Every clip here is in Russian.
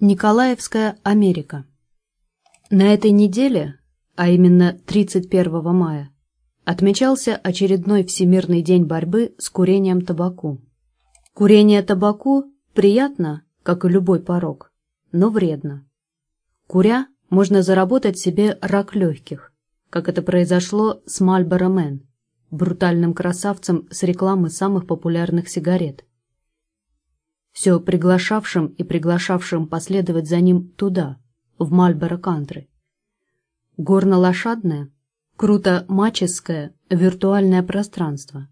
Николаевская Америка. На этой неделе, а именно 31 мая, отмечался очередной Всемирный день борьбы с курением табаку. Курение табаку приятно, как и любой порог, но вредно. Куря можно заработать себе рак легких, как это произошло с Marlboro Man, брутальным красавцем с рекламы самых популярных сигарет все приглашавшим и приглашавшим последовать за ним туда, в Мальборо-кантри. Горно-лошадное, круто-маческое виртуальное пространство.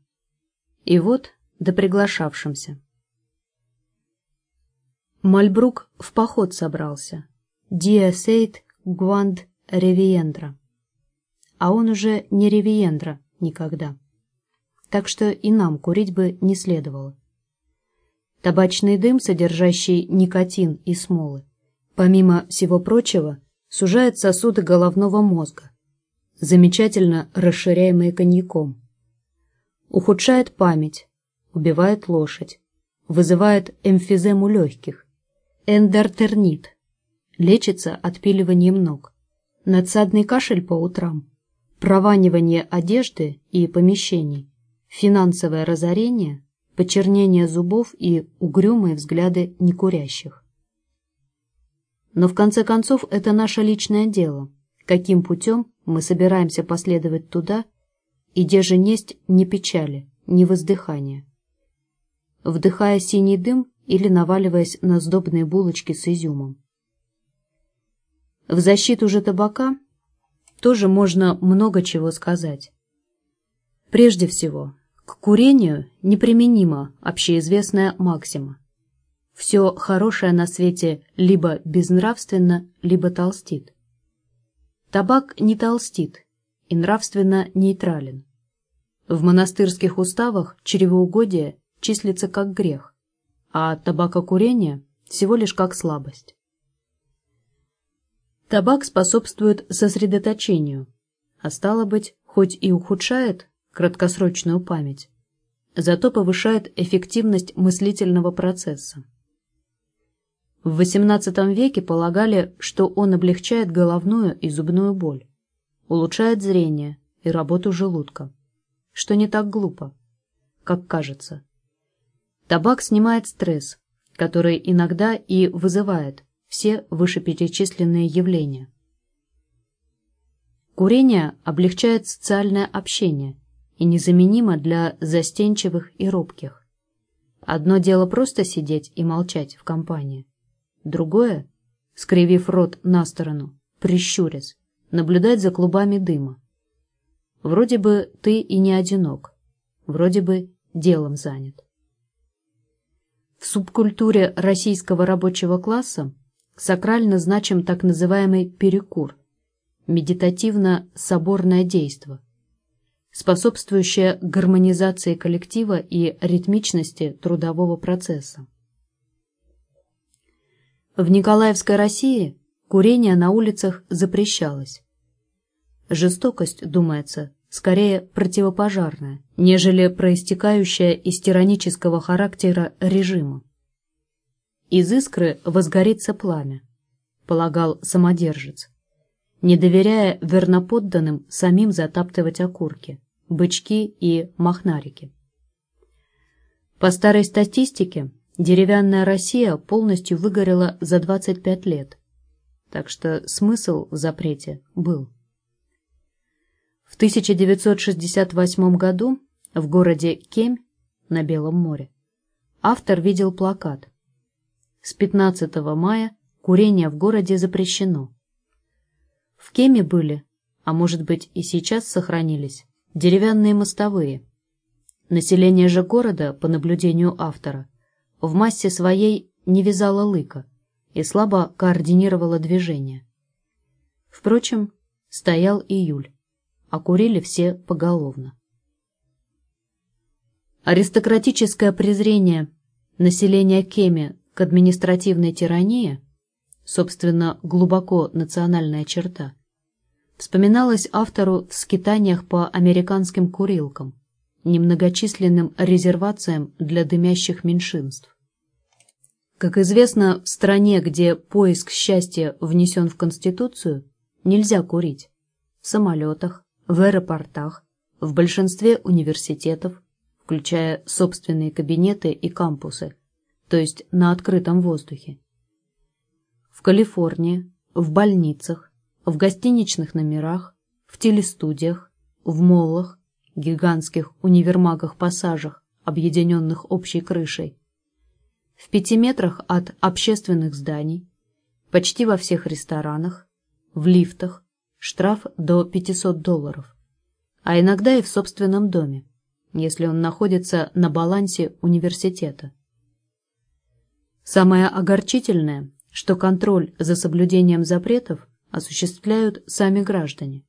И вот да приглашавшимся. Мальбрук в поход собрался. Диасейт Гванд Ревиендра. А он уже не Ревиендра никогда. Так что и нам курить бы не следовало. Табачный дым, содержащий никотин и смолы, помимо всего прочего, сужает сосуды головного мозга, замечательно расширяемые коньяком. Ухудшает память, убивает лошадь, вызывает эмфизему легких, эндортернит, лечится отпиливанием ног, надсадный кашель по утрам, прованивание одежды и помещений, финансовое разорение – почернение зубов и угрюмые взгляды некурящих. Но в конце концов это наше личное дело, каким путем мы собираемся последовать туда, и где же несть ни печали, ни воздыхания. Вдыхая синий дым или наваливаясь на сдобные булочки с изюмом. В защиту же табака тоже можно много чего сказать. Прежде всего, к курению неприменима общеизвестная максима. Все хорошее на свете либо безнравственно, либо толстит. Табак не толстит и нравственно нейтрален. В монастырских уставах чревоугодие числится как грех, а табакокурение всего лишь как слабость. Табак способствует сосредоточению, а стало быть, хоть и ухудшает краткосрочную память, зато повышает эффективность мыслительного процесса. В XVIII веке полагали, что он облегчает головную и зубную боль, улучшает зрение и работу желудка, что не так глупо, как кажется. Табак снимает стресс, который иногда и вызывает все вышеперечисленные явления. Курение облегчает социальное общение – и незаменимо для застенчивых и робких. Одно дело просто сидеть и молчать в компании. Другое, скривив рот на сторону, прищурясь, наблюдать за клубами дыма. Вроде бы ты и не одинок, вроде бы делом занят. В субкультуре российского рабочего класса сакрально значим так называемый перекур, медитативно-соборное действо, способствующая гармонизации коллектива и ритмичности трудового процесса. В Николаевской России курение на улицах запрещалось. Жестокость, думается, скорее противопожарная, нежели проистекающая из тиранического характера режима. Из искры возгорится пламя, полагал самодержец, не доверяя верноподданным самим затаптывать окурки бычки и махнарики. По старой статистике, деревянная Россия полностью выгорела за 25 лет, так что смысл в запрете был. В 1968 году в городе Кемь на Белом море автор видел плакат «С 15 мая курение в городе запрещено». В Кеме были, а может быть и сейчас сохранились, деревянные мостовые. Население же города, по наблюдению автора, в массе своей не вязало лыка и слабо координировало движение. Впрочем, стоял июль, а курили все поголовно. Аристократическое презрение населения Кеми к административной тирании, собственно, глубоко национальная черта, вспоминалось автору в скитаниях по американским курилкам, немногочисленным резервациям для дымящих меньшинств. Как известно, в стране, где поиск счастья внесен в Конституцию, нельзя курить. В самолетах, в аэропортах, в большинстве университетов, включая собственные кабинеты и кампусы, то есть на открытом воздухе. В Калифорнии, в больницах, в гостиничных номерах, в телестудиях, в моллах, гигантских универмагах-пассажах, объединенных общей крышей, в пяти метрах от общественных зданий, почти во всех ресторанах, в лифтах, штраф до 500 долларов, а иногда и в собственном доме, если он находится на балансе университета. Самое огорчительное, что контроль за соблюдением запретов осуществляют сами граждане.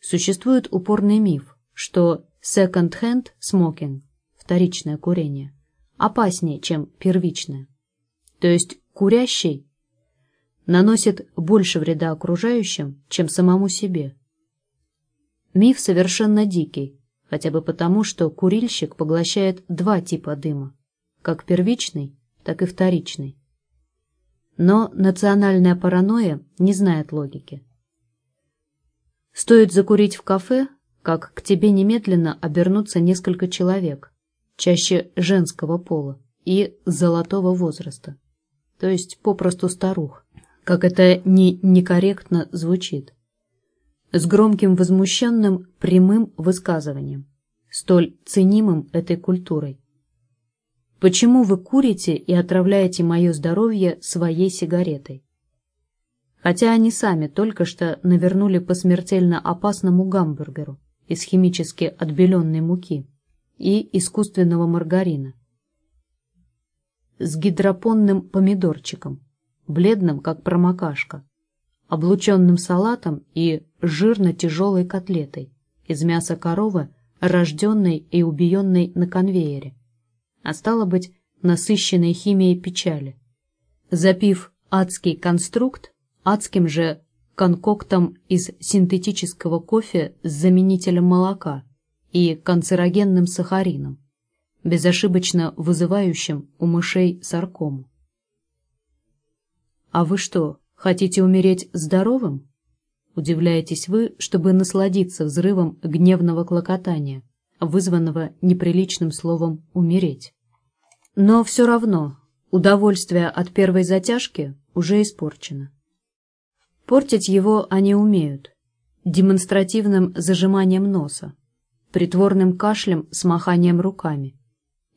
Существует упорный миф, что second-hand smoking, вторичное курение, опаснее, чем первичное. То есть курящий наносит больше вреда окружающим, чем самому себе. Миф совершенно дикий, хотя бы потому, что курильщик поглощает два типа дыма, как первичный, так и вторичный. Но национальная паранойя не знает логики. Стоит закурить в кафе, как к тебе немедленно обернутся несколько человек, чаще женского пола и золотого возраста, то есть попросту старух, как это не некорректно звучит, с громким возмущенным прямым высказыванием, столь ценимым этой культурой. Почему вы курите и отравляете мое здоровье своей сигаретой? Хотя они сами только что навернули по смертельно опасному гамбургеру из химически отбеленной муки и искусственного маргарина. С гидропонным помидорчиком, бледным, как промокашка, облученным салатом и жирно-тяжелой котлетой из мяса коровы, рожденной и убиенной на конвейере, а стало быть, насыщенной химией печали. Запив адский конструкт адским же конкоктом из синтетического кофе с заменителем молока – и канцерогенным сахарином, безошибочно вызывающим у мышей саркому. «А вы что, хотите умереть здоровым?» Удивляетесь вы, чтобы насладиться взрывом гневного клокотания, вызванного неприличным словом «умереть». Но все равно удовольствие от первой затяжки уже испорчено. Портить его они умеют, демонстративным зажиманием носа, притворным кашлем с маханием руками,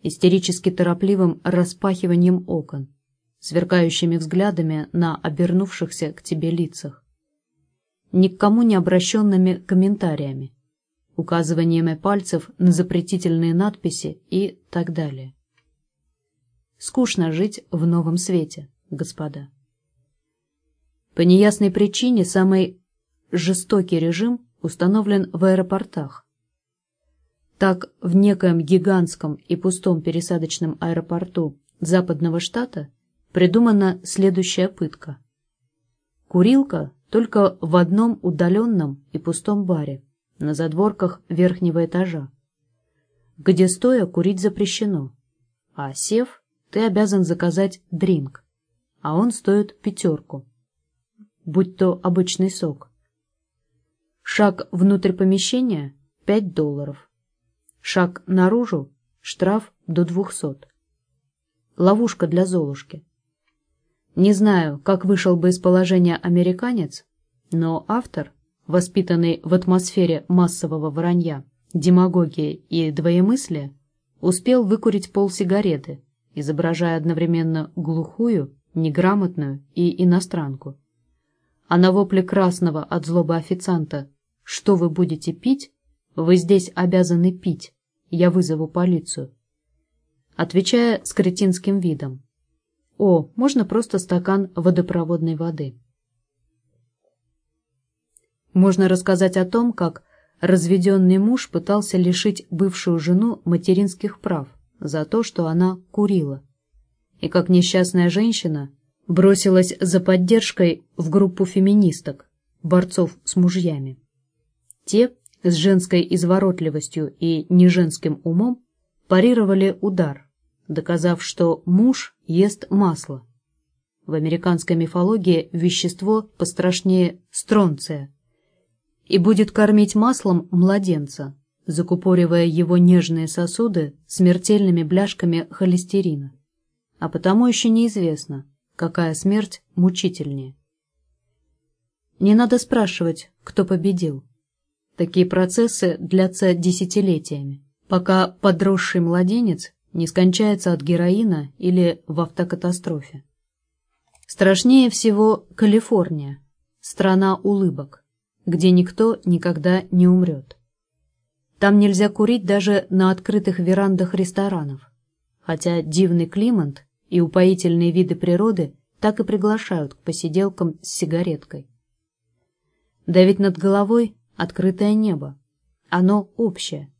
истерически торопливым распахиванием окон, сверкающими взглядами на обернувшихся к тебе лицах, ни к кому не обращенными комментариями, указываниями пальцев на запретительные надписи и так далее. Скучно жить в новом свете, господа. По неясной причине самый жестокий режим установлен в аэропортах, так, в некоем гигантском и пустом пересадочном аэропорту западного штата придумана следующая пытка. Курилка только в одном удаленном и пустом баре на задворках верхнего этажа, где стоя курить запрещено, а сев, ты обязан заказать дринк, а он стоит пятерку, будь то обычный сок. Шаг внутрь помещения – пять долларов. Шаг наружу – штраф до двухсот. Ловушка для Золушки. Не знаю, как вышел бы из положения американец, но автор, воспитанный в атмосфере массового вранья, демагогии и двоемыслия, успел выкурить полсигареты, изображая одновременно глухую, неграмотную и иностранку. А на вопле красного от злобы официанта «Что вы будете пить?» «Вы здесь обязаны пить», я вызову полицию. Отвечая с кретинским видом. О, можно просто стакан водопроводной воды. Можно рассказать о том, как разведенный муж пытался лишить бывшую жену материнских прав за то, что она курила, и как несчастная женщина бросилась за поддержкой в группу феминисток, борцов с мужьями. Те с женской изворотливостью и неженским умом парировали удар, доказав, что муж ест масло. В американской мифологии вещество пострашнее стронция и будет кормить маслом младенца, закупоривая его нежные сосуды смертельными бляшками холестерина. А потому еще неизвестно, какая смерть мучительнее. Не надо спрашивать, кто победил. Такие процессы длятся десятилетиями, пока подросший младенец не скончается от героина или в автокатастрофе. Страшнее всего Калифорния, страна улыбок, где никто никогда не умрет. Там нельзя курить даже на открытых верандах ресторанов, хотя дивный климат и упоительные виды природы так и приглашают к посиделкам с сигареткой. Да ведь над головой открытое небо, оно общее.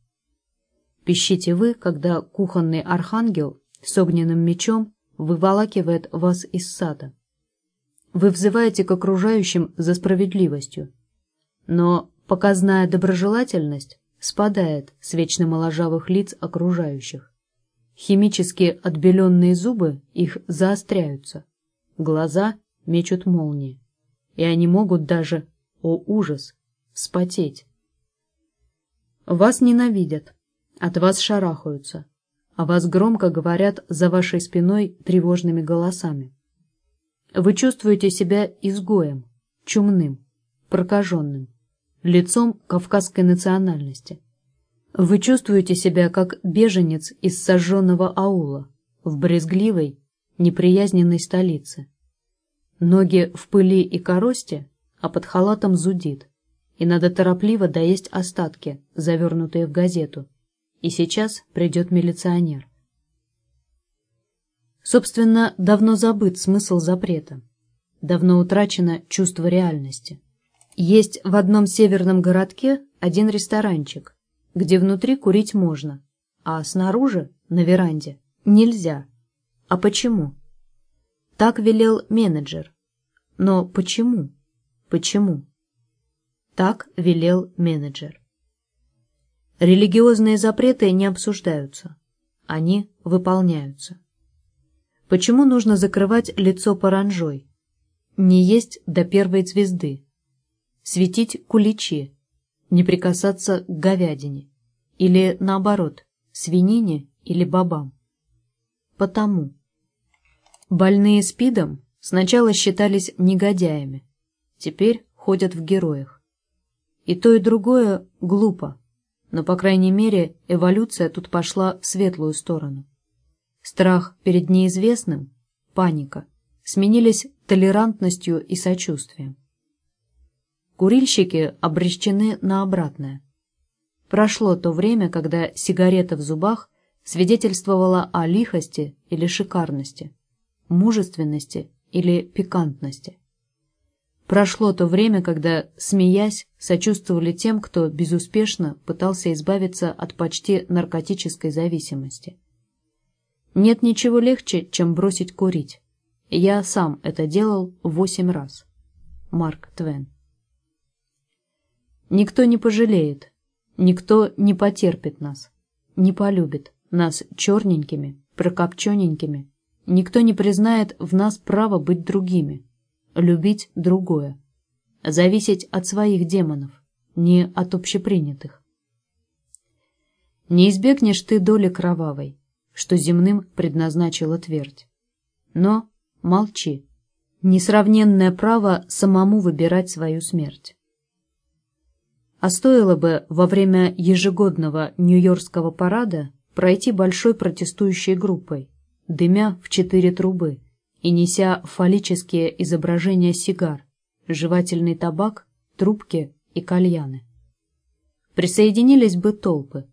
Пищите вы, когда кухонный архангел с огненным мечом выволакивает вас из сада. Вы взываете к окружающим за справедливостью, но показная доброжелательность спадает с вечно моложавых лиц окружающих. Химически отбеленные зубы их заостряются, глаза мечут молнии, и они могут даже, о ужас, вспотеть. Вас ненавидят, от вас шарахаются, а вас громко говорят за вашей спиной тревожными голосами. Вы чувствуете себя изгоем, чумным, прокаженным лицом кавказской национальности. Вы чувствуете себя как беженец из сожженного аула в брезгливой, неприязненной столице. Ноги в пыли и коросте, а под халатом зудит, и надо торопливо доесть остатки, завернутые в газету. И сейчас придет милиционер. Собственно, давно забыт смысл запрета. Давно утрачено чувство реальности. Есть в одном северном городке один ресторанчик, где внутри курить можно, а снаружи, на веранде, нельзя. А почему? Так велел менеджер. Но почему? Почему? Так велел менеджер. Религиозные запреты не обсуждаются. Они выполняются. Почему нужно закрывать лицо паранжой? Не есть до первой звезды светить куличи, не прикасаться к говядине, или, наоборот, свинине или бобам. Потому. Больные спидом сначала считались негодяями, теперь ходят в героях. И то, и другое глупо, но, по крайней мере, эволюция тут пошла в светлую сторону. Страх перед неизвестным, паника, сменились толерантностью и сочувствием. Курильщики обречены на обратное. Прошло то время, когда сигарета в зубах свидетельствовала о лихости или шикарности, мужественности или пикантности. Прошло то время, когда, смеясь, сочувствовали тем, кто безуспешно пытался избавиться от почти наркотической зависимости. Нет ничего легче, чем бросить курить. Я сам это делал восемь раз. Марк Твен Никто не пожалеет, никто не потерпит нас, не полюбит нас черненькими, прокопчененькими, никто не признает в нас право быть другими, любить другое, зависеть от своих демонов, не от общепринятых. Не избегнешь ты доли кровавой, что земным предназначила твердь. Но молчи, несравненное право самому выбирать свою смерть. А стоило бы во время ежегодного Нью-Йоркского парада пройти большой протестующей группой, дымя в четыре трубы и неся фаллические изображения сигар, жевательный табак, трубки и кальяны. Присоединились бы толпы.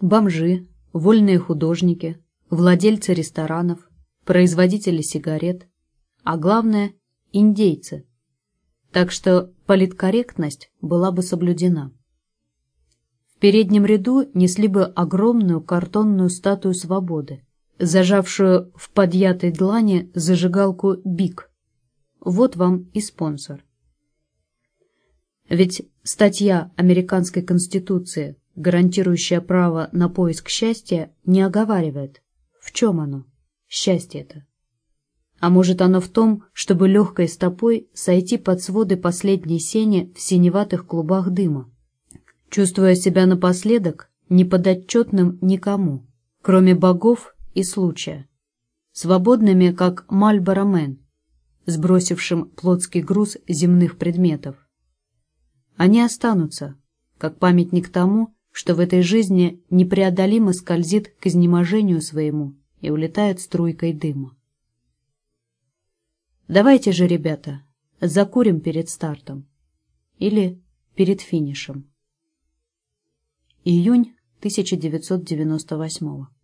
Бомжи, вольные художники, владельцы ресторанов, производители сигарет, а главное – индейцы – так что политкорректность была бы соблюдена. В переднем ряду несли бы огромную картонную статую свободы, зажавшую в подъятой длани зажигалку «Биг». Вот вам и спонсор. Ведь статья Американской Конституции, гарантирующая право на поиск счастья, не оговаривает, В чем оно? Счастье это. А может оно в том, чтобы легкой стопой сойти под своды последней сени в синеватых клубах дыма, чувствуя себя напоследок неподотчетным никому, кроме богов и случая, свободными, как Мальборо сбросившим плотский груз земных предметов. Они останутся, как памятник тому, что в этой жизни непреодолимо скользит к изнеможению своему и улетает струйкой дыма. Давайте же, ребята, закурим перед стартом. Или перед финишем. Июнь 1998